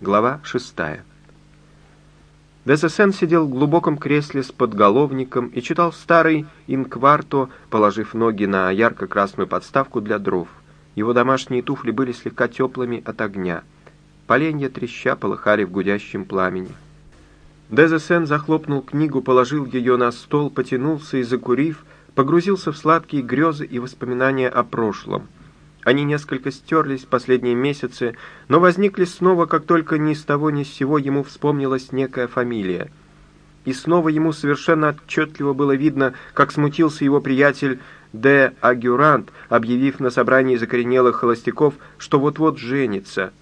Глава шестая. Десесен сидел в глубоком кресле с подголовником и читал старый инкварто, положив ноги на ярко-красную подставку для дров. Его домашние туфли были слегка теплыми от огня. Поленья треща полыхали в гудящем пламени. Дезесен захлопнул книгу, положил ее на стол, потянулся и, закурив, погрузился в сладкие грезы и воспоминания о прошлом. Они несколько стерлись последние месяцы, но возникли снова, как только ни с того ни с сего ему вспомнилась некая фамилия. И снова ему совершенно отчетливо было видно, как смутился его приятель Де Агюрант, объявив на собрании закоренелых холостяков, что вот-вот женится.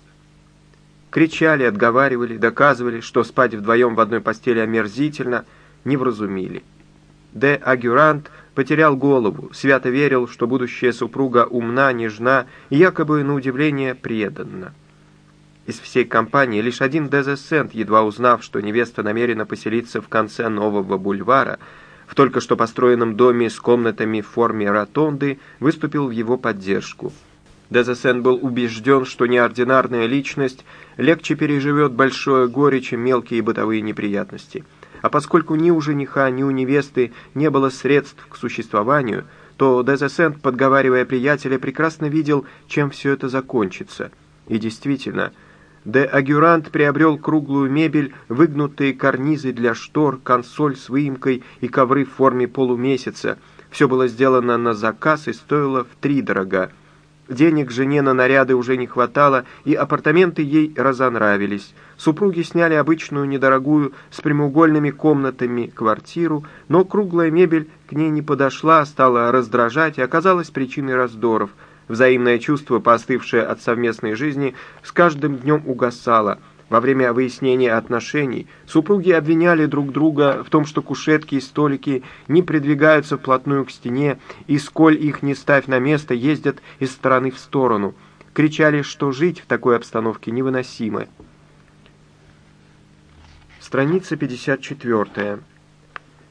Кричали, отговаривали, доказывали, что спать вдвоем в одной постели омерзительно, не вразумили. Де Агюрант потерял голову, свято верил, что будущая супруга умна, нежна и якобы, на удивление, преданна. Из всей компании лишь один Дезесент, едва узнав, что невеста намерена поселиться в конце нового бульвара, в только что построенном доме с комнатами в форме ротонды, выступил в его поддержку. Дезесен был убежден, что неординарная личность легче переживет большое горе, чем мелкие бытовые неприятности – а поскольку ни у жениха, ни у невесты не было средств к существованию, то Дезесент, подговаривая приятеля, прекрасно видел, чем все это закончится. И действительно, Де Агюрант приобрел круглую мебель, выгнутые карнизы для штор, консоль с выемкой и ковры в форме полумесяца. Все было сделано на заказ и стоило втридорога. Денег жене на наряды уже не хватало, и апартаменты ей разонравились. Супруги сняли обычную недорогую с прямоугольными комнатами квартиру, но круглая мебель к ней не подошла, стала раздражать и оказалась причиной раздоров. Взаимное чувство, поостывшее от совместной жизни, с каждым днем угасало – во время выяснения отношений супруги обвиняли друг друга в том, что кушетки и столики не придвигаются вплотную к стене, и сколь их не ставь на место, ездят из стороны в сторону. Кричали, что жить в такой обстановке невыносимо. Страница 54.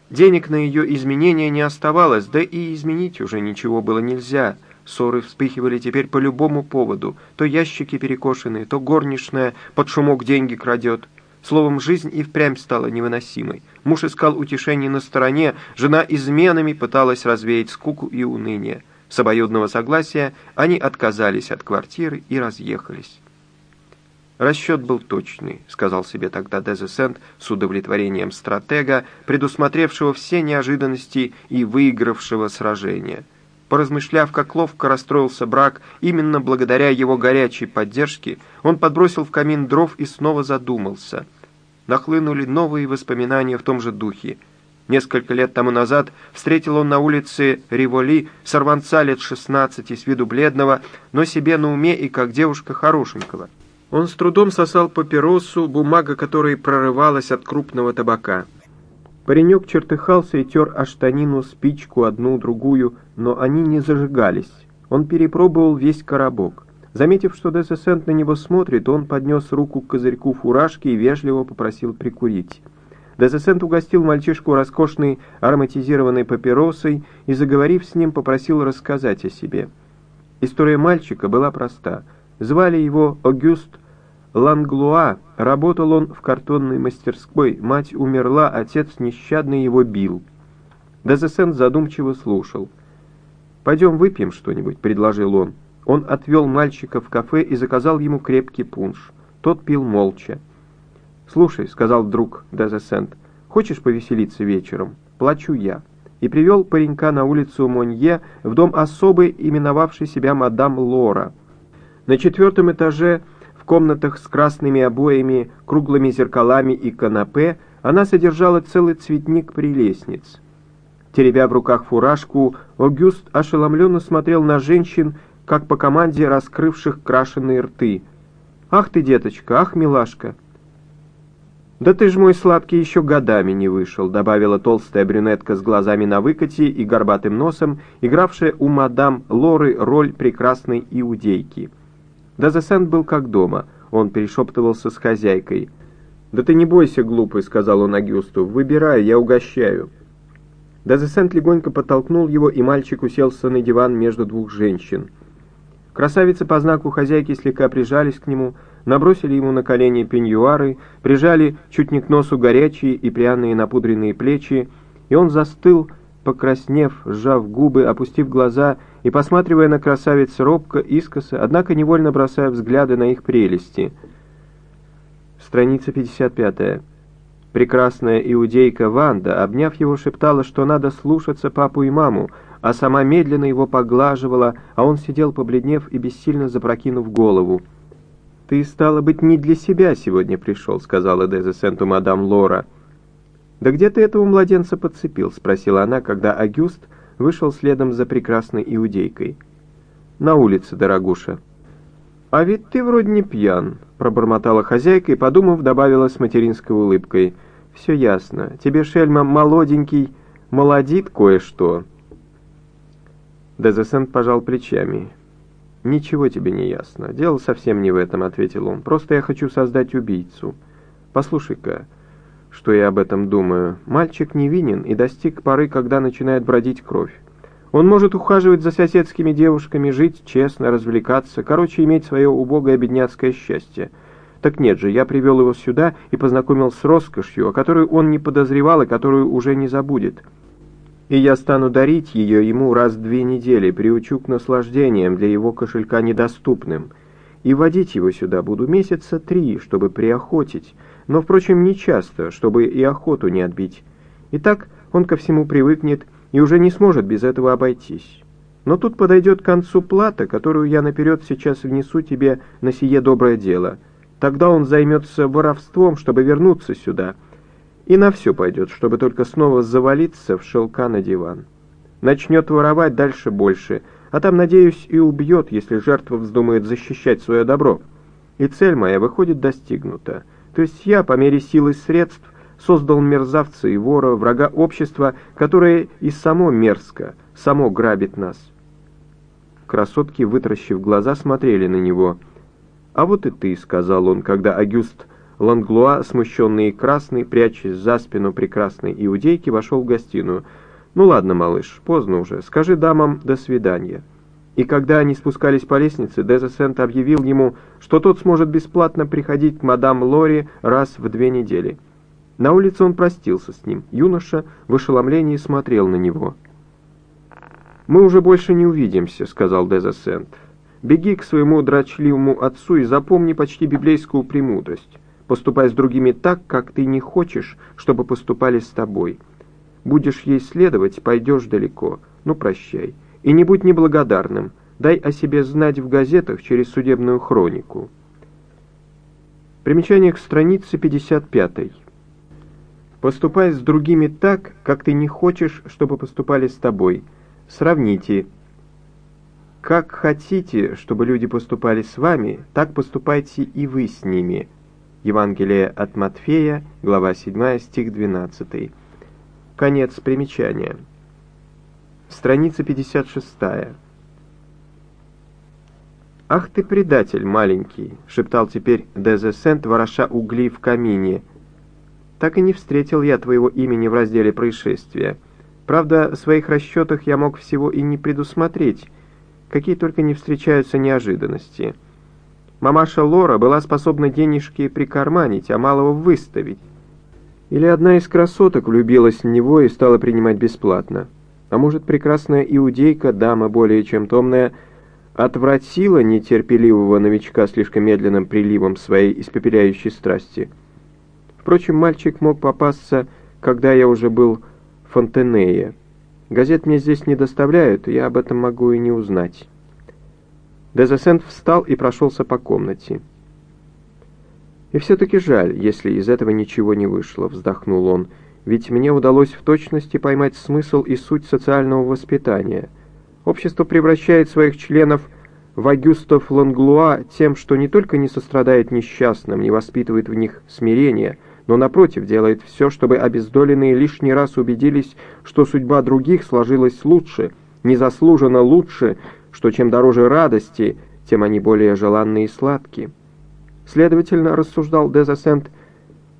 Денег на ее изменения не оставалось, да и изменить уже ничего было нельзя – Ссоры вспыхивали теперь по любому поводу. То ящики перекошенные, то горничная под шумок деньги крадет. Словом, жизнь и впрямь стала невыносимой. Муж искал утешение на стороне, жена изменами пыталась развеять скуку и уныние. С обоюдного согласия они отказались от квартиры и разъехались. «Расчет был точный», — сказал себе тогда Дезесент с удовлетворением стратега, предусмотревшего все неожиданности и выигравшего сражение — Поразмышляв, как ловко расстроился брак, именно благодаря его горячей поддержке, он подбросил в камин дров и снова задумался. Нахлынули новые воспоминания в том же духе. Несколько лет тому назад встретил он на улице Риволи сорванца лет 16 с виду бледного, но себе на уме и как девушка хорошенького. Он с трудом сосал папиросу, бумага которой прорывалась от крупного табака. Паренек чертыхался и тер о штанину спичку одну-другую, но они не зажигались. Он перепробовал весь коробок. Заметив, что Десесент на него смотрит, он поднес руку к козырьку фуражки и вежливо попросил прикурить. Десесент угостил мальчишку роскошной ароматизированной папиросой и, заговорив с ним, попросил рассказать о себе. История мальчика была проста. Звали его Огюст Ланглуа, работал он в картонной мастерской, мать умерла, отец нещадно его бил. Дезесен задумчиво слушал. «Пойдем выпьем что-нибудь», — предложил он. Он отвел мальчика в кафе и заказал ему крепкий пунш. Тот пил молча. «Слушай», — сказал вдруг Дезесент, — «хочешь повеселиться вечером? Плачу я». И привел паренька на улицу Монье в дом особый, именовавший себя мадам Лора. На четвертом этаже в комнатах с красными обоями, круглыми зеркалами и канапе она содержала целый цветник прелестниц. Теребя в руках фуражку, Огюст ошеломленно смотрел на женщин, как по команде раскрывших крашеные рты. «Ах ты, деточка, ах, милашка!» «Да ты ж мой сладкий еще годами не вышел», — добавила толстая брюнетка с глазами на выкате и горбатым носом, игравшая у мадам Лоры роль прекрасной иудейки. Дезесент был как дома. Он перешептывался с хозяйкой. «Да ты не бойся, глупый», — сказал он Агюсту. «Выбирай, я угощаю». Дезесент легонько подтолкнул его, и мальчик уселся на диван между двух женщин. Красавицы по знаку хозяйки слегка прижались к нему, набросили ему на колени пеньюары, прижали чуть не к носу горячие и пряные напудренные плечи, и он застыл, покраснев, сжав губы, опустив глаза и посматривая на красавиц робко, искоса, однако невольно бросая взгляды на их прелести. Страница 55. Прекрасная иудейка Ванда, обняв его, шептала, что надо слушаться папу и маму, а сама медленно его поглаживала, а он сидел, побледнев и бессильно запрокинув голову. «Ты, стало быть, не для себя сегодня пришел», — сказала Дезесенту мадам Лора. «Да где ты этого младенца подцепил?» — спросила она, когда Агюст вышел следом за прекрасной иудейкой. «На улице, дорогуша». «А ведь ты вроде не пьян», — пробормотала хозяйка и, подумав, добавила с материнской улыбкой. «Все ясно. Тебе, шельма, молоденький, молодит кое-что». Дезесент пожал плечами. «Ничего тебе не ясно. Дело совсем не в этом», — ответил он. «Просто я хочу создать убийцу. Послушай-ка, что я об этом думаю. Мальчик невинен и достиг поры, когда начинает бродить кровь. Он может ухаживать за соседскими девушками, жить честно, развлекаться, короче, иметь свое убогое бедняцкое счастье. Так нет же, я привел его сюда и познакомил с роскошью, о которой он не подозревал и которую уже не забудет» и я стану дарить ее ему раз в две недели, приучу к наслаждениям, для его кошелька недоступным. И водить его сюда буду месяца три, чтобы приохотить, но, впрочем, не часто, чтобы и охоту не отбить. И так он ко всему привыкнет и уже не сможет без этого обойтись. Но тут подойдет к концу плата, которую я наперед сейчас внесу тебе на сие доброе дело. Тогда он займется воровством, чтобы вернуться сюда» И на все пойдет, чтобы только снова завалиться в шелка на диван. Начнет воровать дальше больше, а там, надеюсь, и убьет, если жертва вздумает защищать свое добро. И цель моя выходит достигнута. То есть я, по мере силы средств, создал мерзавца и вора, врага общества, которое и само мерзко, само грабит нас. Красотки, вытаращив глаза, смотрели на него. «А вот и ты», — сказал он, когда Агюст Ланглуа, смущенный и красный, прячась за спину прекрасной иудейки, вошел в гостиную. «Ну ладно, малыш, поздно уже. Скажи дамам «до свидания». И когда они спускались по лестнице, Дезесент объявил ему, что тот сможет бесплатно приходить к мадам Лори раз в две недели. На улице он простился с ним. Юноша в ошеломлении смотрел на него. «Мы уже больше не увидимся», — сказал Дезесент. «Беги к своему дрочливому отцу и запомни почти библейскую премудрость. Поступай с другими так, как ты не хочешь, чтобы поступали с тобой. Будешь ей следовать, пойдешь далеко. Ну, прощай. И не будь неблагодарным. Дай о себе знать в газетах через судебную хронику. Примечание к странице 55. Поступай с другими так, как ты не хочешь, чтобы поступали с тобой. Сравните. Как хотите, чтобы люди поступали с вами, так поступайте и вы с ними. Евангелие от Матфея, глава 7, стих 12. Конец примечания. Страница 56. «Ах ты предатель маленький!» — шептал теперь Дезесент, вороша угли в камине. «Так и не встретил я твоего имени в разделе происшествия. Правда, в своих расчетах я мог всего и не предусмотреть, какие только не встречаются неожиданности». Мамаша Лора была способна денежки прикарманить, а малого выставить. Или одна из красоток влюбилась в него и стала принимать бесплатно. А может, прекрасная иудейка, дама более чем томная, отвратила нетерпеливого новичка слишком медленным приливом своей испепеляющей страсти. Впрочем, мальчик мог попасться, когда я уже был в Фонтенее. Газет мне здесь не доставляют, я об этом могу и не узнать. Дезесент встал и прошелся по комнате. «И все-таки жаль, если из этого ничего не вышло», — вздохнул он, «ведь мне удалось в точности поймать смысл и суть социального воспитания. Общество превращает своих членов в Агюстов Ланглуа тем, что не только не сострадает несчастным, не воспитывает в них смирения, но, напротив, делает все, чтобы обездоленные лишний раз убедились, что судьба других сложилась лучше, незаслуженно лучше, что чем дороже радости, тем они более желанные и сладкие. Следовательно, рассуждал Дезасент,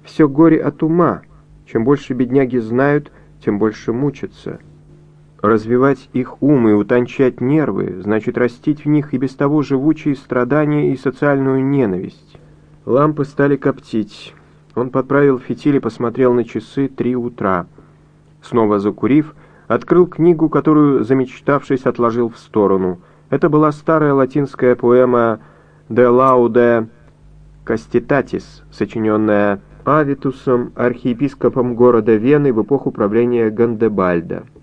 все горе от ума. Чем больше бедняги знают, тем больше мучатся. Развивать их ум и утончать нервы, значит растить в них и без того живучие страдания и социальную ненависть. Лампы стали коптить. Он подправил фитиль и посмотрел на часы три утра. Снова закурив, открыл книгу, которую, замечтавшись, отложил в сторону. Это была старая латинская поэма «De laude «Каститатис», сочиненная Авитусом, архиепископом города Вены в эпоху правления Гандебальда.